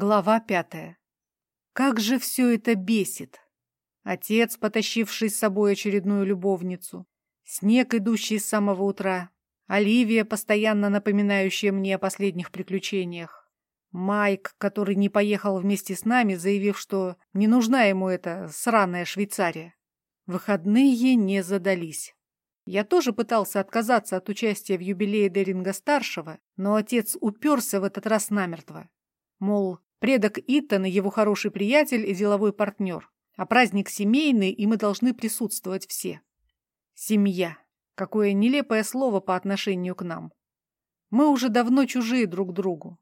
Глава пятая. Как же все это бесит! Отец, потащивший с собой очередную любовницу, снег, идущий с самого утра, Оливия, постоянно напоминающая мне о последних приключениях, Майк, который не поехал вместе с нами, заявив, что не нужна ему эта сраная Швейцария. Выходные не задались. Я тоже пытался отказаться от участия в юбилее Деринга-старшего, но отец уперся в этот раз намертво. Мол, предок Итана его хороший приятель и деловой партнер, а праздник семейный, и мы должны присутствовать все. Семья. Какое нелепое слово по отношению к нам. Мы уже давно чужие друг другу.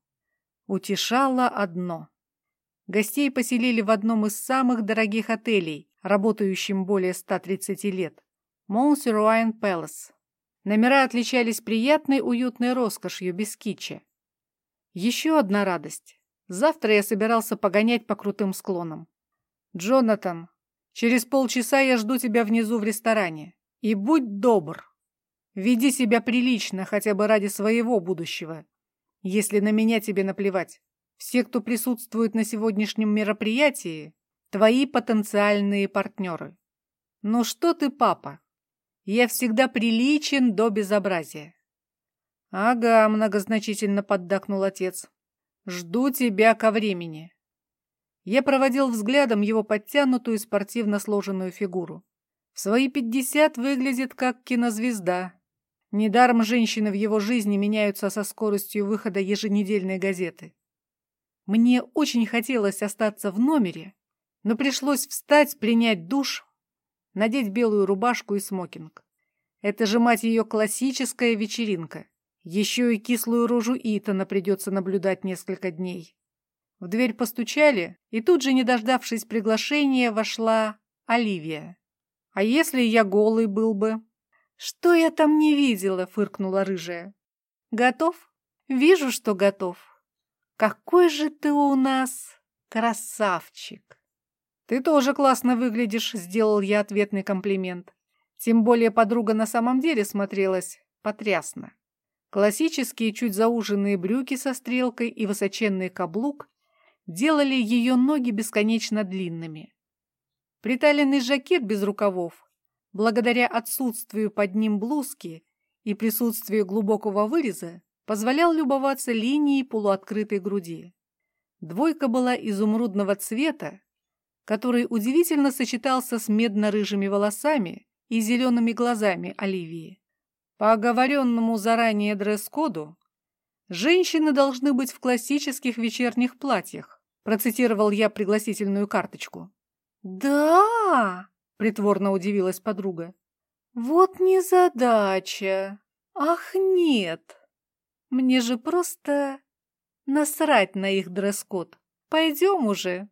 Утешало одно. Гостей поселили в одном из самых дорогих отелей, работающим более 130 лет. Монсеруайн Пэлас. Номера отличались приятной уютной роскошью без кичи. Еще одна радость. Завтра я собирался погонять по крутым склонам. «Джонатан, через полчаса я жду тебя внизу в ресторане. И будь добр. Веди себя прилично, хотя бы ради своего будущего. Если на меня тебе наплевать. Все, кто присутствует на сегодняшнем мероприятии, твои потенциальные партнеры. Ну что ты, папа? Я всегда приличен до безобразия. Ага, многозначительно поддакнул отец. Жду тебя ко времени. Я проводил взглядом его подтянутую спортивно сложенную фигуру. В свои пятьдесят выглядит как кинозвезда. Недаром женщины в его жизни меняются со скоростью выхода еженедельной газеты. Мне очень хотелось остаться в номере, но пришлось встать, принять душ, надеть белую рубашку и смокинг. Это же, мать ее, классическая вечеринка. Еще и кислую рожу Итана придется наблюдать несколько дней. В дверь постучали, и тут же, не дождавшись приглашения, вошла Оливия. «А если я голый был бы?» «Что я там не видела?» — фыркнула рыжая. «Готов? Вижу, что готов. Какой же ты у нас красавчик!» «Ты тоже классно выглядишь», — сделал я ответный комплимент. Тем более подруга на самом деле смотрелась потрясно. Классические чуть зауженные брюки со стрелкой и высоченный каблук делали ее ноги бесконечно длинными. Приталенный жакет без рукавов, благодаря отсутствию под ним блузки и присутствию глубокого выреза, позволял любоваться линией полуоткрытой груди. Двойка была изумрудного цвета, который удивительно сочетался с медно-рыжими волосами и зелеными глазами Оливии. По оговоренному заранее дресс-коду, женщины должны быть в классических вечерних платьях, процитировал я пригласительную карточку. «Да!» — притворно удивилась подруга. «Вот незадача! Ах, нет! Мне же просто насрать на их дресс-код. Пойдем уже!»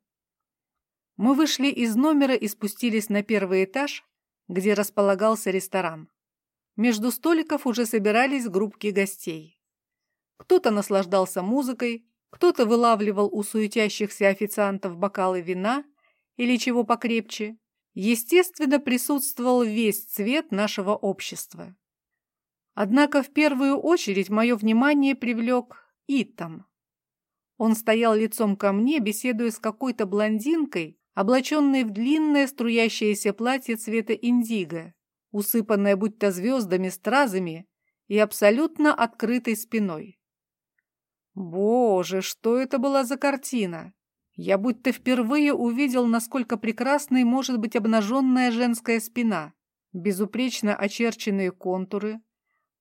Мы вышли из номера и спустились на первый этаж, где располагался ресторан. Между столиков уже собирались группки гостей. Кто-то наслаждался музыкой, кто-то вылавливал у суетящихся официантов бокалы вина или чего покрепче. Естественно, присутствовал весь цвет нашего общества. Однако в первую очередь мое внимание привлек Итан. Он стоял лицом ко мне, беседуя с какой-то блондинкой, облаченной в длинное струящееся платье цвета индиго, усыпанная будто звездами, стразами и абсолютно открытой спиной. Боже, что это была за картина! Я будто впервые увидел, насколько прекрасной может быть обнаженная женская спина, безупречно очерченные контуры,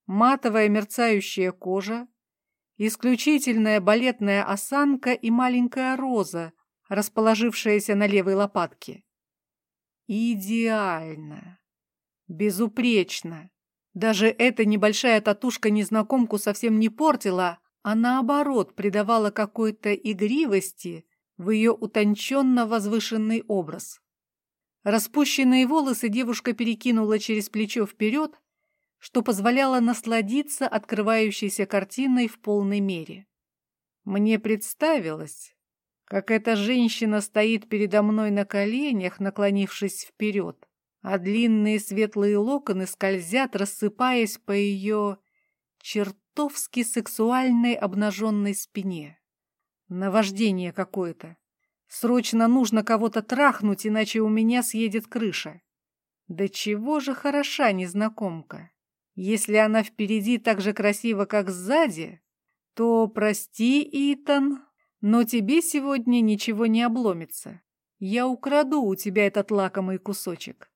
матовая мерцающая кожа, исключительная балетная осанка и маленькая роза, расположившаяся на левой лопатке. Идеально! Безупречно. Даже эта небольшая татушка незнакомку совсем не портила, а наоборот придавала какой-то игривости в ее утонченно возвышенный образ. Распущенные волосы девушка перекинула через плечо вперед, что позволяло насладиться открывающейся картиной в полной мере. Мне представилось, как эта женщина стоит передо мной на коленях, наклонившись вперед, а длинные светлые локоны скользят, рассыпаясь по ее чертовски сексуальной обнаженной спине. Наваждение какое-то. Срочно нужно кого-то трахнуть, иначе у меня съедет крыша. Да чего же хороша незнакомка. Если она впереди так же красива, как сзади, то прости, Итан, но тебе сегодня ничего не обломится. Я украду у тебя этот лакомый кусочек.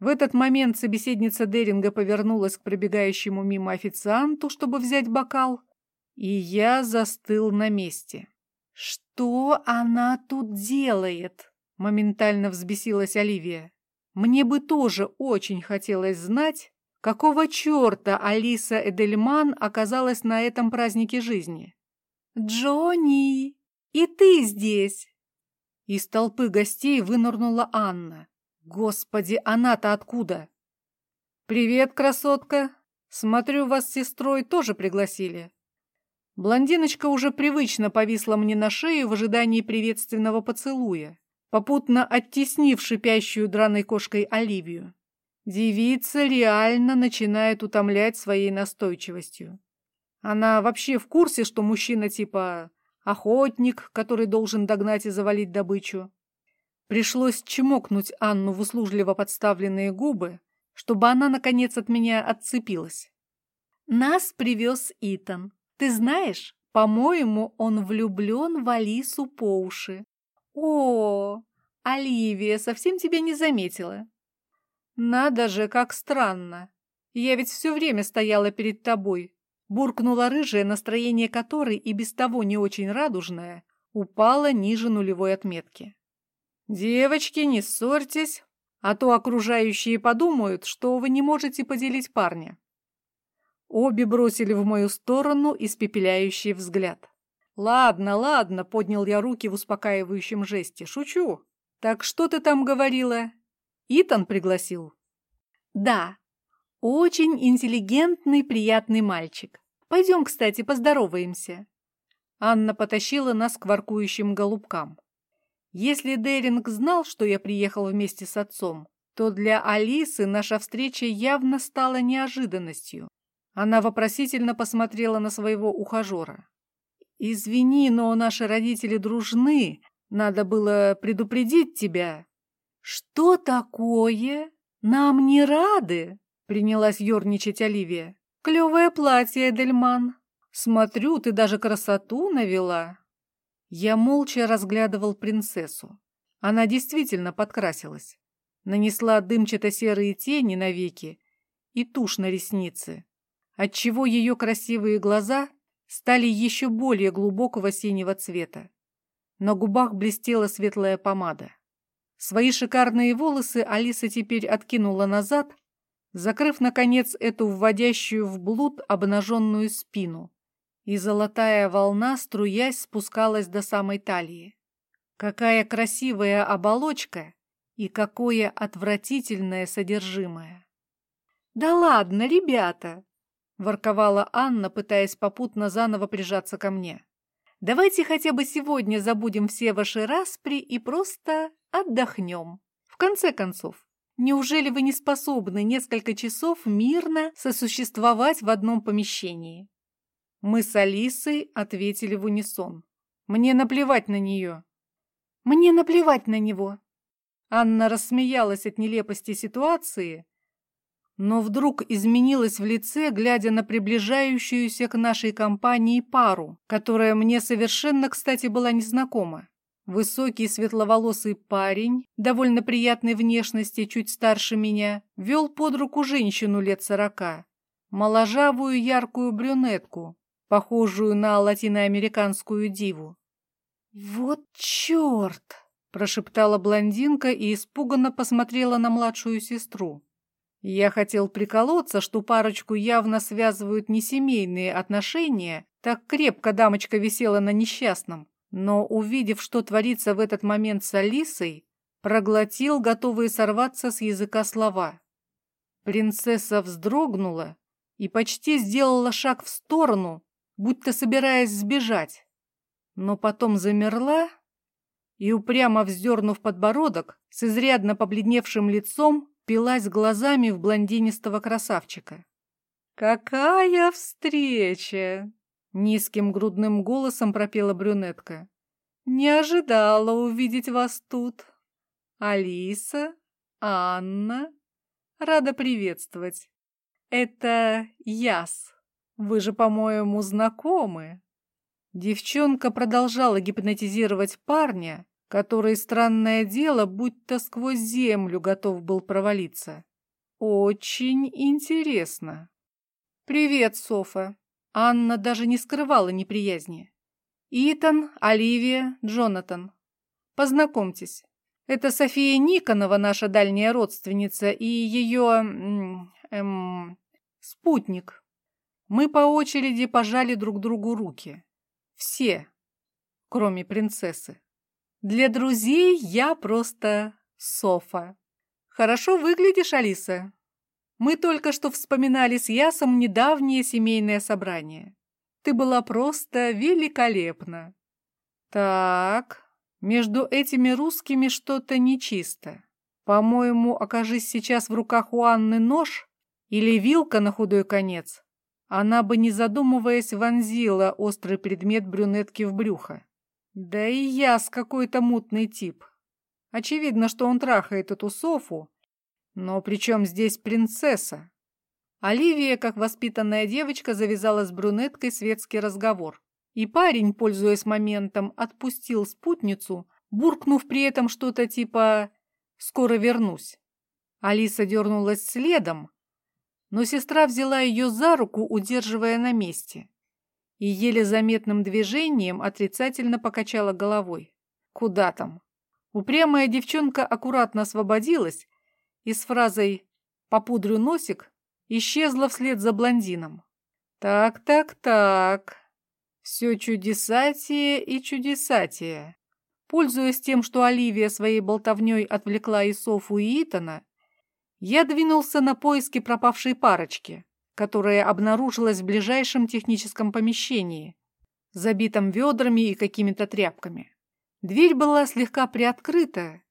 В этот момент собеседница Деринга повернулась к пробегающему мимо официанту, чтобы взять бокал, и я застыл на месте. «Что она тут делает?» — моментально взбесилась Оливия. «Мне бы тоже очень хотелось знать, какого черта Алиса Эдельман оказалась на этом празднике жизни». «Джонни, и ты здесь!» Из толпы гостей вынырнула Анна. Господи, она-то откуда? Привет, красотка. Смотрю, вас с сестрой тоже пригласили. Блондиночка уже привычно повисла мне на шею в ожидании приветственного поцелуя, попутно оттеснив шипящую драной кошкой Оливию. Девица реально начинает утомлять своей настойчивостью. Она вообще в курсе, что мужчина типа охотник, который должен догнать и завалить добычу. Пришлось чмокнуть Анну в услужливо подставленные губы, чтобы она, наконец, от меня отцепилась. «Нас привез Итан. Ты знаешь, по-моему, он влюблен в Алису по уши. О, Оливия совсем тебя не заметила. Надо же, как странно. Я ведь все время стояла перед тобой. Буркнула рыжее, настроение которой и без того не очень радужное, упало ниже нулевой отметки. «Девочки, не ссорьтесь, а то окружающие подумают, что вы не можете поделить парня». Обе бросили в мою сторону испепеляющий взгляд. «Ладно, ладно», — поднял я руки в успокаивающем жесте. «Шучу. Так что ты там говорила? Итан пригласил?» «Да. Очень интеллигентный, приятный мальчик. Пойдем, кстати, поздороваемся». Анна потащила нас к воркующим голубкам. Если Деринг знал, что я приехал вместе с отцом, то для Алисы наша встреча явно стала неожиданностью. Она вопросительно посмотрела на своего ухажера. «Извини, но наши родители дружны. Надо было предупредить тебя». «Что такое? Нам не рады?» — принялась ерничать Оливия. «Клевое платье, Эдельман. Смотрю, ты даже красоту навела». Я молча разглядывал принцессу. Она действительно подкрасилась. Нанесла дымчато-серые тени на веки и тушь на ресницы, отчего ее красивые глаза стали еще более глубокого синего цвета. На губах блестела светлая помада. Свои шикарные волосы Алиса теперь откинула назад, закрыв, наконец, эту вводящую в блуд обнаженную спину и золотая волна, струясь, спускалась до самой талии. Какая красивая оболочка и какое отвратительное содержимое. «Да ладно, ребята!» — ворковала Анна, пытаясь попутно заново прижаться ко мне. «Давайте хотя бы сегодня забудем все ваши распри и просто отдохнем. В конце концов, неужели вы не способны несколько часов мирно сосуществовать в одном помещении?» Мы с Алисой ответили в унисон. Мне наплевать на нее. Мне наплевать на него. Анна рассмеялась от нелепости ситуации, но вдруг изменилась в лице, глядя на приближающуюся к нашей компании пару, которая мне совершенно, кстати, была незнакома. Высокий светловолосый парень, довольно приятной внешности, чуть старше меня, вел под руку женщину лет сорока, моложавую яркую брюнетку, похожую на латиноамериканскую диву. «Вот черт!» – прошептала блондинка и испуганно посмотрела на младшую сестру. Я хотел приколоться, что парочку явно связывают несемейные отношения, так крепко дамочка висела на несчастном, но, увидев, что творится в этот момент с Алисой, проглотил, готовые сорваться с языка слова. Принцесса вздрогнула и почти сделала шаг в сторону, будто собираясь сбежать, но потом замерла и, упрямо вздернув подбородок, с изрядно побледневшим лицом, пилась глазами в блондинистого красавчика. «Какая встреча!» Низким грудным голосом пропела брюнетка. «Не ожидала увидеть вас тут. Алиса, Анна, рада приветствовать. Это Яс. Вы же, по-моему, знакомы». Девчонка продолжала гипнотизировать парня, который, странное дело, будто сквозь землю готов был провалиться. Очень интересно. «Привет, Софа». Анна даже не скрывала неприязни. «Итан, Оливия, Джонатан. Познакомьтесь. Это София Никонова, наша дальняя родственница, и ее... Эм, спутник. Мы по очереди пожали друг другу руки. Все, кроме принцессы. Для друзей я просто Софа. Хорошо выглядишь, Алиса. Мы только что вспоминали с Ясом недавнее семейное собрание. Ты была просто великолепна. Так, между этими русскими что-то нечисто. По-моему, окажись сейчас в руках у Анны нож или вилка на худой конец, она бы, не задумываясь, вонзила острый предмет брюнетки в брюхо. Да и Яс какой-то мутный тип. Очевидно, что он трахает эту Софу. Но при чем здесь принцесса? Оливия, как воспитанная девочка, завязала с брюнеткой светский разговор. И парень, пользуясь моментом, отпустил спутницу, буркнув при этом что-то типа «скоро вернусь». Алиса дернулась следом, но сестра взяла ее за руку, удерживая на месте, и еле заметным движением отрицательно покачала головой. Куда там? Упрямая девчонка аккуратно освободилась и с фразой «попудрю носик» исчезла вслед за блондином. «Так, так, так. Все чудесатие и чудесатие». Пользуясь тем, что Оливия своей болтовней отвлекла и Софу, и Итана, я двинулся на поиски пропавшей парочки, которая обнаружилась в ближайшем техническом помещении, забитом ведрами и какими-то тряпками. Дверь была слегка приоткрыта,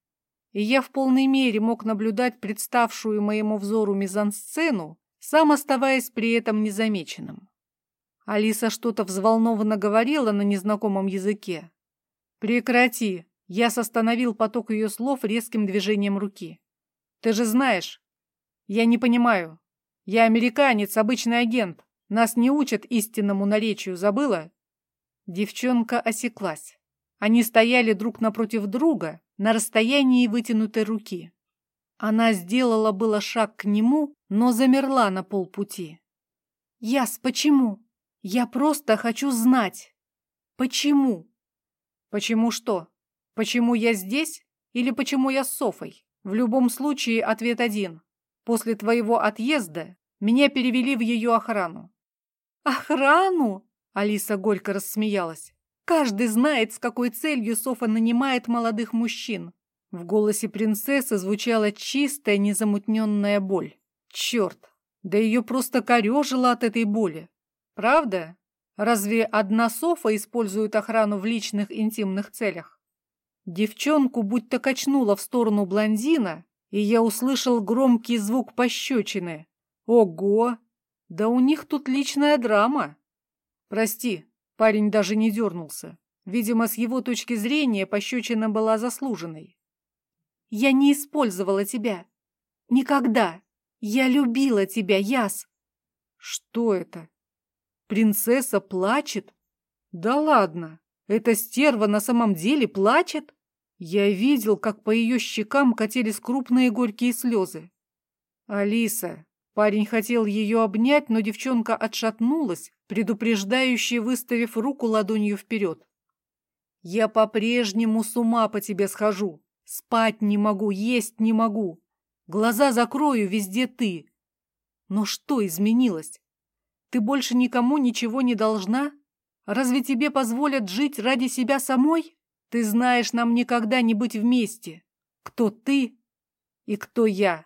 и я в полной мере мог наблюдать представшую моему взору мизансцену, сам оставаясь при этом незамеченным. Алиса что-то взволнованно говорила на незнакомом языке. «Прекрати!» Я остановил поток ее слов резким движением руки. «Ты же знаешь, я не понимаю. Я американец, обычный агент. Нас не учат истинному наречию, забыла?» Девчонка осеклась. Они стояли друг напротив друга на расстоянии вытянутой руки. Она сделала было шаг к нему, но замерла на полпути. «Яс, почему? Я просто хочу знать. Почему?» «Почему что? Почему я здесь или почему я с Софой? В любом случае ответ один. После твоего отъезда меня перевели в ее охрану». «Охрану?» — Алиса горько рассмеялась. Каждый знает, с какой целью Софа нанимает молодых мужчин. В голосе принцессы звучала чистая, незамутненная боль. Черт, да ее просто корежило от этой боли. Правда? Разве одна Софа использует охрану в личных интимных целях? Девчонку будто качнула в сторону блондина, и я услышал громкий звук пощечины. Ого! Да у них тут личная драма. Прости, Парень даже не дернулся. Видимо, с его точки зрения пощечина была заслуженной. «Я не использовала тебя. Никогда. Я любила тебя, Яс». «Что это? Принцесса плачет? Да ладно, эта стерва на самом деле плачет?» Я видел, как по ее щекам катились крупные горькие слезы. «Алиса, Парень хотел ее обнять, но девчонка отшатнулась, предупреждающе выставив руку ладонью вперед. «Я по-прежнему с ума по тебе схожу. Спать не могу, есть не могу. Глаза закрою, везде ты. Но что изменилось? Ты больше никому ничего не должна? Разве тебе позволят жить ради себя самой? Ты знаешь, нам никогда не быть вместе. Кто ты и кто я?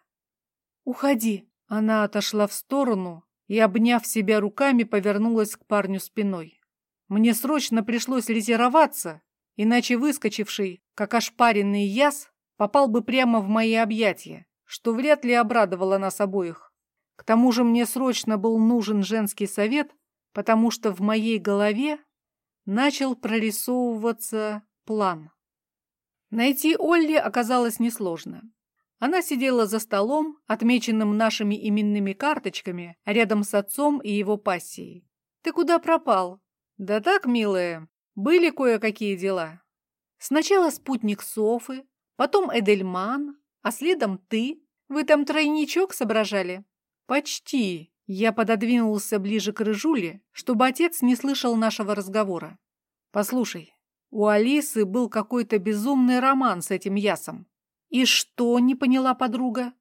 Уходи, она отошла в сторону и, обняв себя руками, повернулась к парню спиной. Мне срочно пришлось ретироваться, иначе выскочивший, как ошпаренный яс, попал бы прямо в мои объятия, что вряд ли обрадовало нас обоих. К тому же мне срочно был нужен женский совет потому что в моей голове начал прорисовываться план. Найти Олли оказалось несложно. Она сидела за столом, отмеченным нашими именными карточками, рядом с отцом и его пассией. «Ты куда пропал?» «Да так, милая, были кое-какие дела. Сначала спутник Софы, потом Эдельман, а следом ты. Вы там тройничок соображали?» «Почти», я пододвинулся ближе к Рыжуле, чтобы отец не слышал нашего разговора. «Послушай, у Алисы был какой-то безумный роман с этим Ясом. И что, не поняла подруга?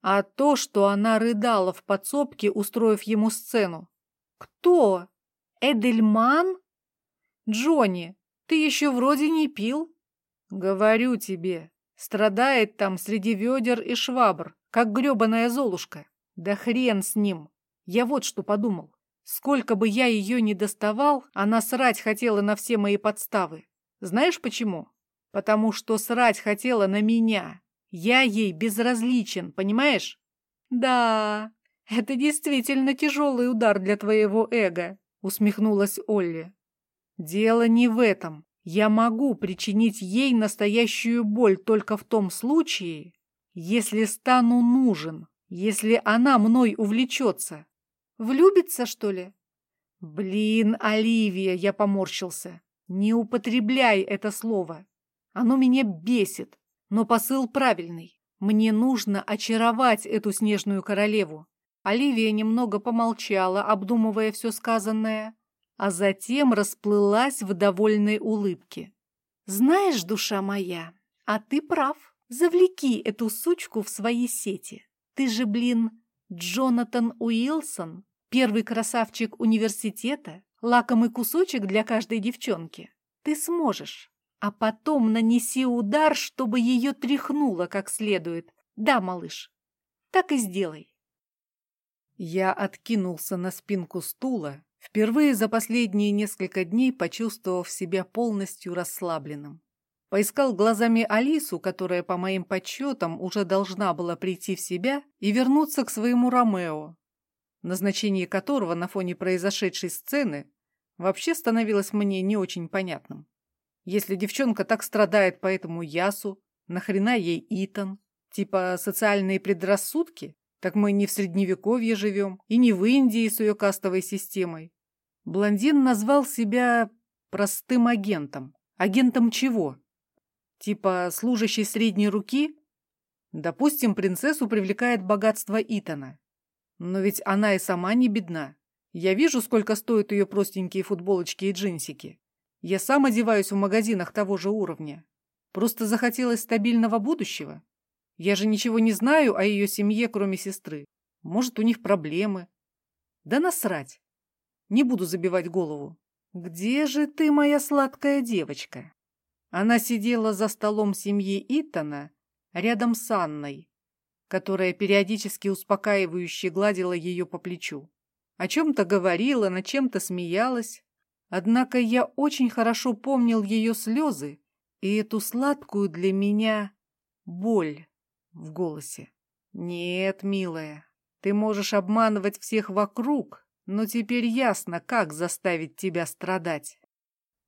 А то, что она рыдала в подсобке, устроив ему сцену. Кто? Эдельман? Джонни, ты еще вроде не пил. Говорю тебе, страдает там среди ведер и швабр, как гребаная золушка. Да хрен с ним. Я вот что подумал. Сколько бы я ее ни доставал, она срать хотела на все мои подставы. Знаешь почему? Потому что срать хотела на меня. Я ей безразличен, понимаешь? Да, это действительно тяжелый удар для твоего эго, усмехнулась Олли. Дело не в этом. Я могу причинить ей настоящую боль только в том случае, если стану нужен, если она мной увлечется. Влюбится, что ли? Блин, Оливия, я поморщился. Не употребляй это слово. Оно меня бесит, но посыл правильный. Мне нужно очаровать эту снежную королеву. Оливия немного помолчала, обдумывая все сказанное, а затем расплылась в довольной улыбке. «Знаешь, душа моя, а ты прав. Завлеки эту сучку в свои сети. Ты же, блин, Джонатан Уилсон, Первый красавчик университета, лакомый кусочек для каждой девчонки. Ты сможешь. А потом нанеси удар, чтобы ее тряхнуло как следует. Да, малыш, так и сделай. Я откинулся на спинку стула, впервые за последние несколько дней почувствовав себя полностью расслабленным. Поискал глазами Алису, которая, по моим подсчетам, уже должна была прийти в себя и вернуться к своему Ромео, назначение которого на фоне произошедшей сцены вообще становилось мне не очень понятным. Если девчонка так страдает по этому Ясу, нахрена ей Итан? Типа социальные предрассудки? Так мы не в Средневековье живем и не в Индии с ее кастовой системой. Блондин назвал себя простым агентом. Агентом чего? Типа служащий средней руки? Допустим, принцессу привлекает богатство Итана. Но ведь она и сама не бедна. Я вижу, сколько стоят ее простенькие футболочки и джинсики. Я сам одеваюсь в магазинах того же уровня. Просто захотелось стабильного будущего. Я же ничего не знаю о ее семье, кроме сестры. Может, у них проблемы. Да насрать. Не буду забивать голову. Где же ты, моя сладкая девочка? Она сидела за столом семьи Итана рядом с Анной, которая периодически успокаивающе гладила ее по плечу. О чем-то говорила, над чем-то смеялась. Однако я очень хорошо помнил ее слезы и эту сладкую для меня боль в голосе. «Нет, милая, ты можешь обманывать всех вокруг, но теперь ясно, как заставить тебя страдать».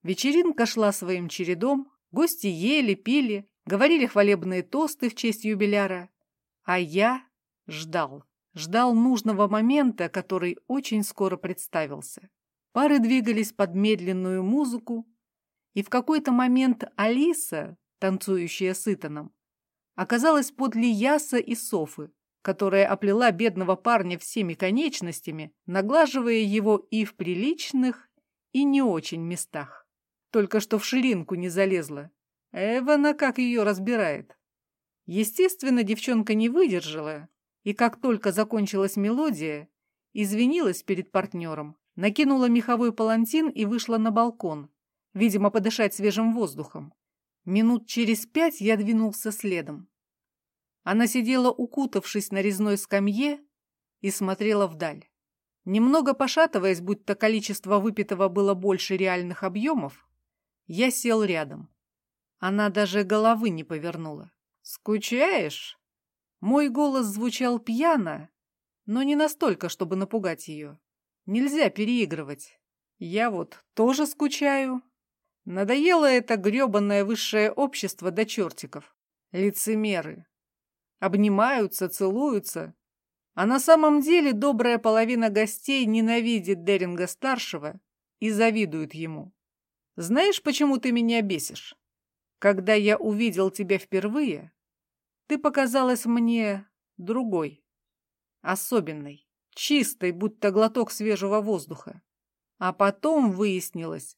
Вечеринка шла своим чередом, гости ели, пили, говорили хвалебные тосты в честь юбиляра, а я ждал. Ждал нужного момента, который очень скоро представился. Пары двигались под медленную музыку, и в какой-то момент Алиса, танцующая с Итаном, оказалась подле Яса и Софы, которая оплела бедного парня всеми конечностями, наглаживая его и в приличных, и не очень местах. Только что в ширинку не залезла. Эвана как ее разбирает. Естественно, девчонка не выдержала, и как только закончилась мелодия, извинилась перед партнером, накинула меховой палантин и вышла на балкон, видимо, подышать свежим воздухом. Минут через пять я двинулся следом. Она сидела, укутавшись на резной скамье, и смотрела вдаль. Немного пошатываясь, будто количество выпитого было больше реальных объемов, я сел рядом. Она даже головы не повернула. «Скучаешь?» Мой голос звучал пьяно, но не настолько, чтобы напугать ее. Нельзя переигрывать. Я вот тоже скучаю. Надоело это грёбанное высшее общество до чертиков. Лицемеры. Обнимаются, целуются. А на самом деле добрая половина гостей ненавидит Деринга-старшего и завидует ему. Знаешь, почему ты меня бесишь? Когда я увидел тебя впервые, ты показалась мне другой, особенной, чистой, будто глоток свежего воздуха. А потом выяснилось,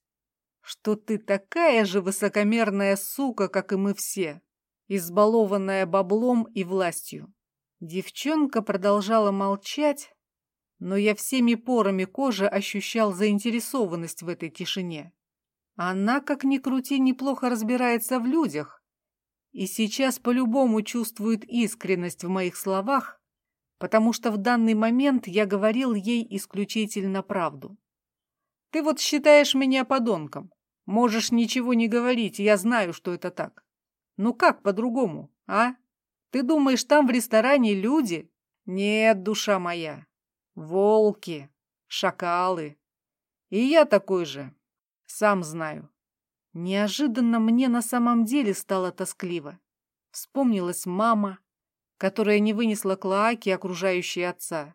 что ты такая же высокомерная сука, как и мы все, избалованная баблом и властью. Девчонка продолжала молчать, но я всеми порами кожи ощущал заинтересованность в этой тишине. Она, как ни крути, неплохо разбирается в людях, и сейчас по-любому чувствует искренность в моих словах, потому что в данный момент я говорил ей исключительно правду. Ты вот считаешь меня подонком. Можешь ничего не говорить, я знаю, что это так. Ну как по-другому, а? Ты думаешь, там в ресторане люди? Нет, душа моя. Волки, шакалы. И я такой же. Сам знаю. Неожиданно мне на самом деле стало тоскливо. Вспомнилась мама, которая не вынесла клоаки, окружающей отца.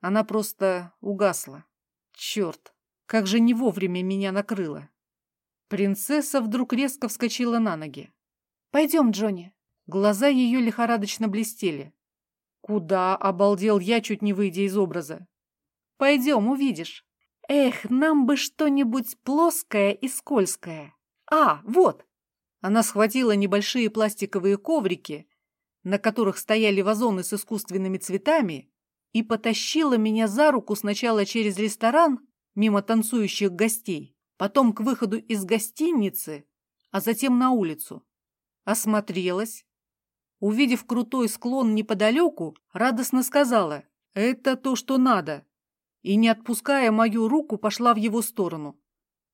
Она просто угасла. Черт, как же не вовремя меня накрыло. Принцесса вдруг резко вскочила на ноги. «Пойдем, Джонни». Глаза ее лихорадочно блестели. «Куда?» — обалдел я, чуть не выйдя из образа. «Пойдем, увидишь. Эх, нам бы что-нибудь плоское и скользкое. А, вот!» Она схватила небольшие пластиковые коврики, на которых стояли вазоны с искусственными цветами, и потащила меня за руку сначала через ресторан, мимо танцующих гостей, потом к выходу из гостиницы, а затем на улицу. Осмотрелась. Увидев крутой склон неподалеку, радостно сказала «Это то, что надо», и, не отпуская мою руку, пошла в его сторону.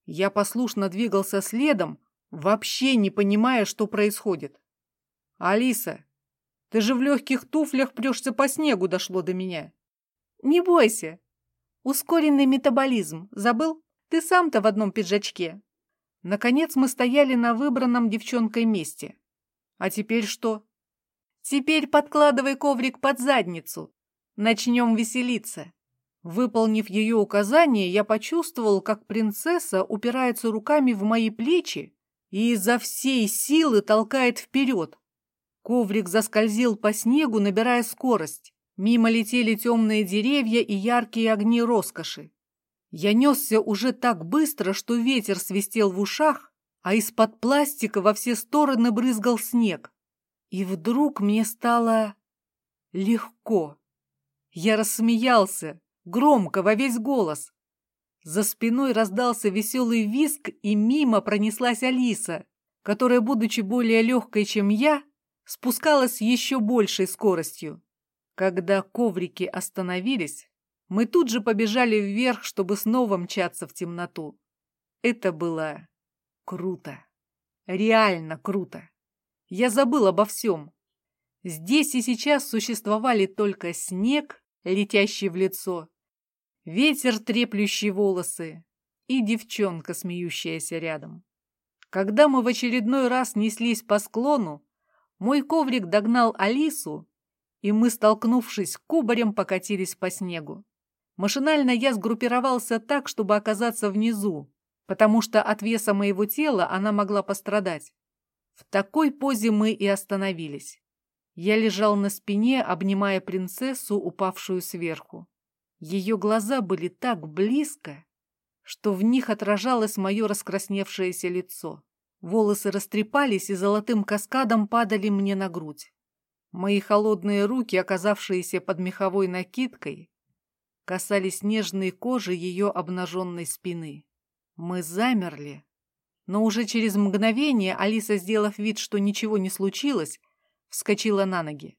Я послушно двигался следом, вообще не понимая, что происходит. «Алиса, ты же в легких туфлях прешься по снегу», дошло до меня. «Не бойся. Ускоренный метаболизм. Забыл?» Ты сам-то в одном пиджачке. Наконец мы стояли на выбранном девчонкой месте. А теперь что? Теперь подкладывай коврик под задницу. Начнем веселиться. Выполнив ее указание, я почувствовал, как принцесса упирается руками в мои плечи и изо всей силы толкает вперед. Коврик заскользил по снегу, набирая скорость. Мимо летели темные деревья и яркие огни роскоши. Я несся уже так быстро, что ветер свистел в ушах, а из-под пластика во все стороны брызгал снег. И вдруг мне стало легко. Я рассмеялся, громко, во весь голос. За спиной раздался веселый визг, и мимо пронеслась Алиса, которая, будучи более легкой, чем я, спускалась еще большей скоростью. Когда коврики остановились, мы тут же побежали вверх, чтобы снова мчаться в темноту. Это было круто. Реально круто. Я забыл обо всем. Здесь и сейчас существовали только снег, летящий в лицо, ветер, треплющий волосы, и девчонка, смеющаяся рядом. Когда мы в очередной раз неслись по склону, мой коврик догнал Алису, и мы, столкнувшись кубарем, покатились по снегу. Машинально я сгруппировался так, чтобы оказаться внизу, потому что от веса моего тела она могла пострадать. В такой позе мы и остановились. Я лежал на спине, обнимая принцессу, упавшую сверху. Ее глаза были так близко, что в них отражалось мое раскрасневшееся лицо. Волосы растрепались и золотым каскадом падали мне на грудь. Мои холодные руки, оказавшиеся под меховой накидкой, касались нежной кожи ее обнаженной спины. Мы замерли. Но уже через мгновение Алиса, сделав вид, что ничего не случилось, вскочила на ноги.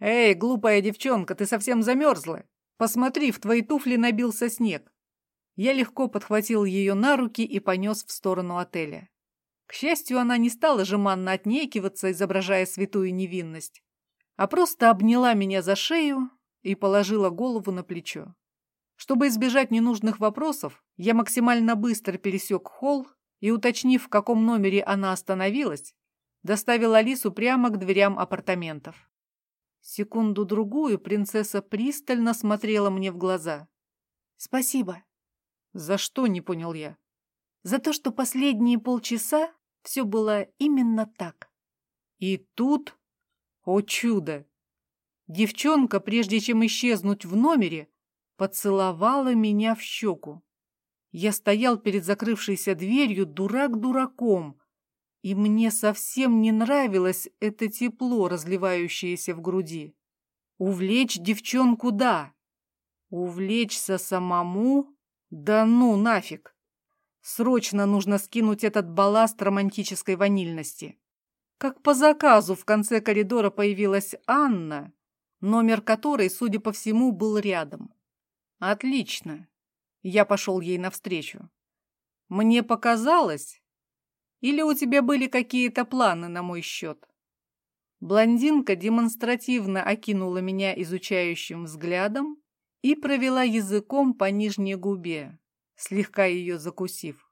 «Эй, глупая девчонка, ты совсем замерзла? Посмотри, в твои туфли набился снег». Я легко подхватил ее на руки и понес в сторону отеля. К счастью, она не стала жеманно отнекиваться, изображая святую невинность, а просто обняла меня за шею и положила голову на плечо. Чтобы избежать ненужных вопросов, я максимально быстро пересек холл и, уточнив, в каком номере она остановилась, доставил Алису прямо к дверям апартаментов. Секунду-другую принцесса пристально смотрела мне в глаза. «Спасибо». «За что?» — не понял я. «За то, что последние полчаса все было именно так». И тут... О чудо! Девчонка, прежде чем исчезнуть в номере, поцеловала меня в щеку. Я стоял перед закрывшейся дверью дурак дураком, и мне совсем не нравилось это тепло, разливающееся в груди. Увлечь девчонку — да. Увлечься самому — да ну нафиг. Срочно нужно скинуть этот балласт романтической ванильности. Как по заказу в конце коридора появилась Анна, номер которой, судя по всему, был рядом. Отлично. Я пошел ей навстречу. Мне показалось, или у тебя были какие-то планы на мой счет? Блондинка демонстративно окинула меня изучающим взглядом и провела языком по нижней губе, слегка ее закусив.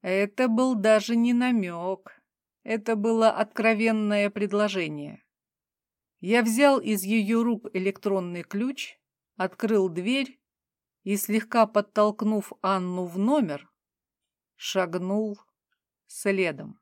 Это был даже не намек, это было откровенное предложение. Я взял из ее рук электронный ключ, открыл дверь и, слегка подтолкнув Анну в номер, шагнул следом.